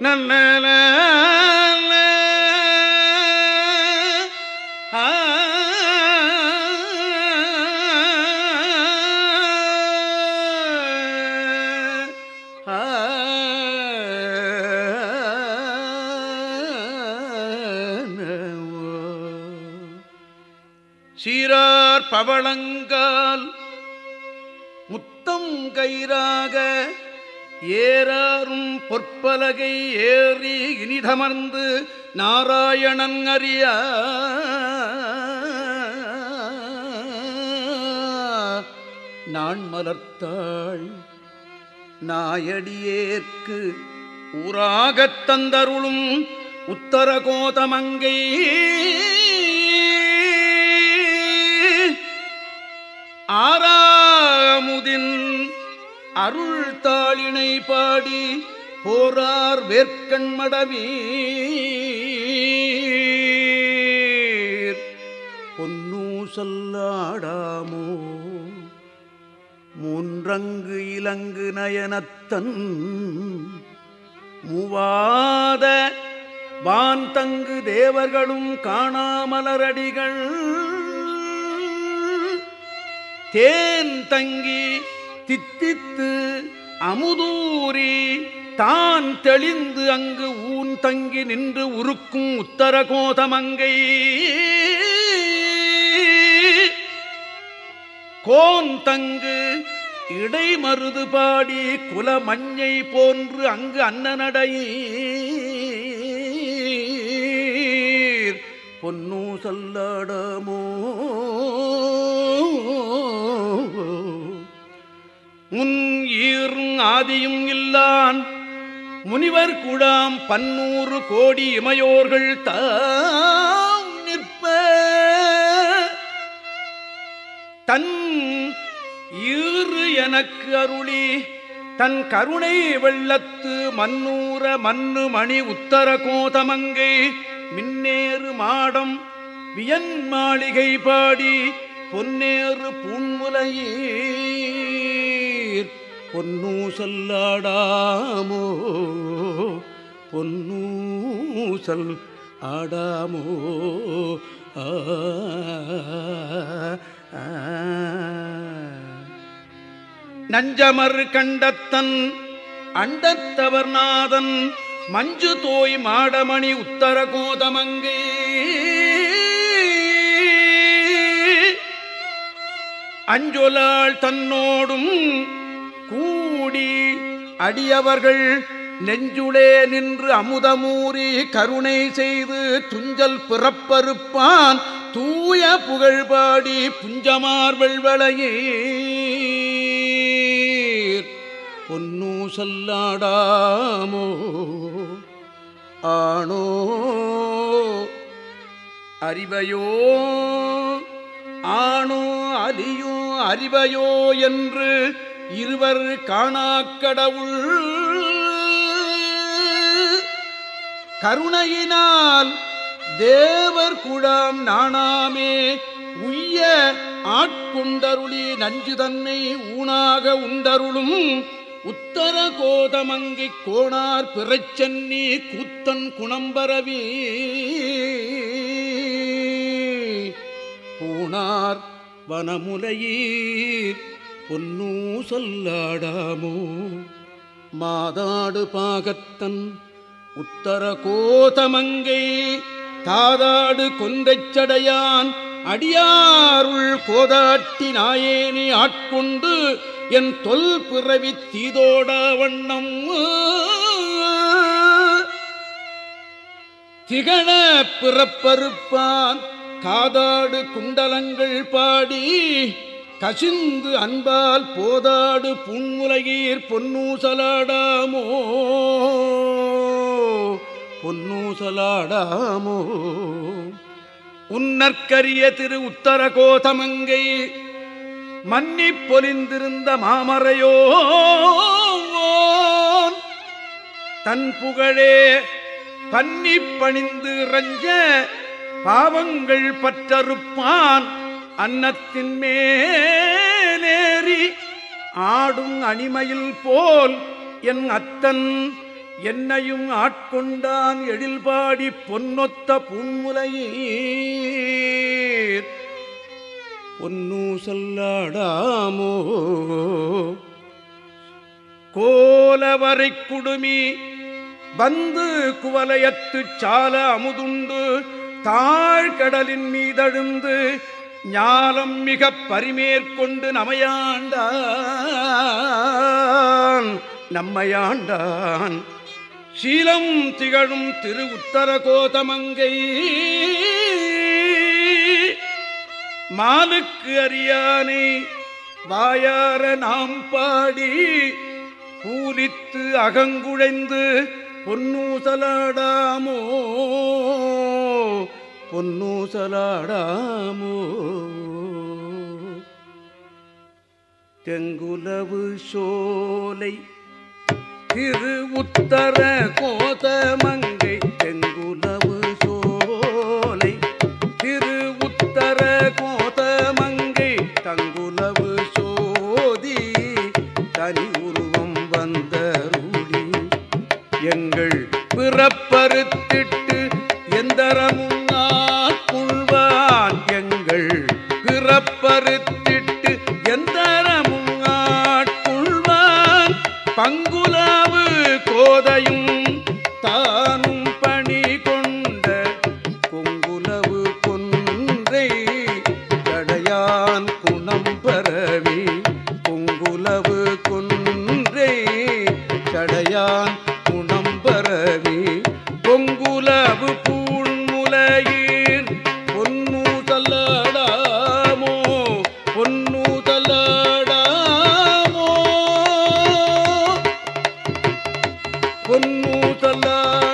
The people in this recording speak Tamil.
நல்ல. சீரார் பவளங்கால் முத்தம் கயிறாக ஏறாரும் பொற்பலகை ஏறி இனிதமர்ந்து நாராயணன் அறிய. நான் மலர்த்தாள் நாயடியேற்கு ஊராகத் தந்தருளும் உத்தர கோதமங்கை ஆறாமுதின் அருள் தாளினை பாடி போரார் வேர்க்கண் வேர்க்கண்மடவீர் பொன்னூசல்லாடாமோ மூன்றங்கு இலங்கு நயனத்தன் மூவாத வான் தங்கு தேவர்களும் காணாமலரடிகள். தேன் தங்கி தித்தித்து அமுதூரி தான் தெளிந்து அங்கு ஊன் தங்கி நின்று உருக்கும் உத்தரகோதமங்கை. கோன் தங்கு இடைமருது பாடி குல மஞ்சை போன்று அங்கு அன்னநடை பொன்னூ ஆதியும் இல்லான். முனிவர் குழாம் பன்னூறு கோடி இமையோர்கள் தாம் நிற்ப. தன் ஈறு எனக்கு அருளி தன் கருணை வெள்ளத்து மன்னூர மன்னு மணி உத்தர கோதமங்கை மின்னேறு மாடம் வியன் மாளிகை பாடி பொன்னேறு பூன்முலையே பொன்னூசல்லாடாமோ பொன்னூசல் ஆடாமோ? ஆ ஆ. நஞ்சமர் கண்டத்தன் அண்டத்தவர் நாதன் மஞ்சு தோய் மாடமணி உத்தர கோதமங்கை. அஞ்சொலாள் தன்னோடும் அடியவர்கள் நெஞ்சுளே நின்று அமுதமூறி கருணை செய்து துஞ்சல் பிறப்பறுப்பான். தூய புகழ்பாடி புஞ்சமார் வெள்வளையீர். பொன்னூசல்லாடாமோ ஆணோ? அறிவையோ? ஆணோ அலியோ அறிவையோ என்று இருவர் காணாக்கடவுள். கருணையினால் தேவர் குழாம் நாணாமே உய்ய ஆட்கொண்டருளி நஞ்சு தன்னை ஊனாக உண்டருளும். உத்தர கோதமங்கி கோணார் பிறச்சன்னி கூத்தன் குணம்பரவி. பூணார் வனமுலையீர் பொன்னூ சொல்லாடாமோ? மாதாடு பாகத்தன் உத்தர கோதமங்கை தாதாடு கொன்றைச்சடையான் அடியாருள் கோதாட்டி நாயேனி ஆட்கொண்டு என் தொல் பிறவி தீதோட வண்ணம். திகழ பிறப்பறுப்பான் காதாடு குண்டலங்கள் பாடி கசிந்து அன்பால் போதாடு புன்முலகீர் பொன்னூசலாடாமோ? பொன்னூசலாடாமோ? உன்னற்கரிய திரு உத்தர கோதமங்கை மன்னி பொலிந்திருந்த மாமரையோ தன் புகழே பன்னிப் பணிந்து ரஞ்ச பாவங்கள் பற்றறுப்பான். அன்னத்தின் மேலேறி ஆடும் அணிமையில் போல் என் அத்தன் என்னையும் ஆட்கொண்டான் எழில்பாடி பொன்னொத்த புன்முலையீர் பொன்னூசல்லாடாமோ கோலவரை குடுமி வந்து குவலயத்து சால அமுதுண்டு தாழ்கடலின் மீதழுந்து ஞாலம் மிக பரிமேற்கொண்டு நமையாண்டான் நம்மையாண்டான். சீலம் திகழும் திரு உத்தர கோதமங்கை மாலுக்கு அறியானை வாயார நாம் பாடி பூலித்து அகங்குழைந்து பொன்னூசலாடாமோ. பொன்னூசலாடாமோ தெங்குலவு சோலை திரு உத்தர கோதமங்க பொன்னூதல்லாடாமோ பொன்னூதல்லாடாமோ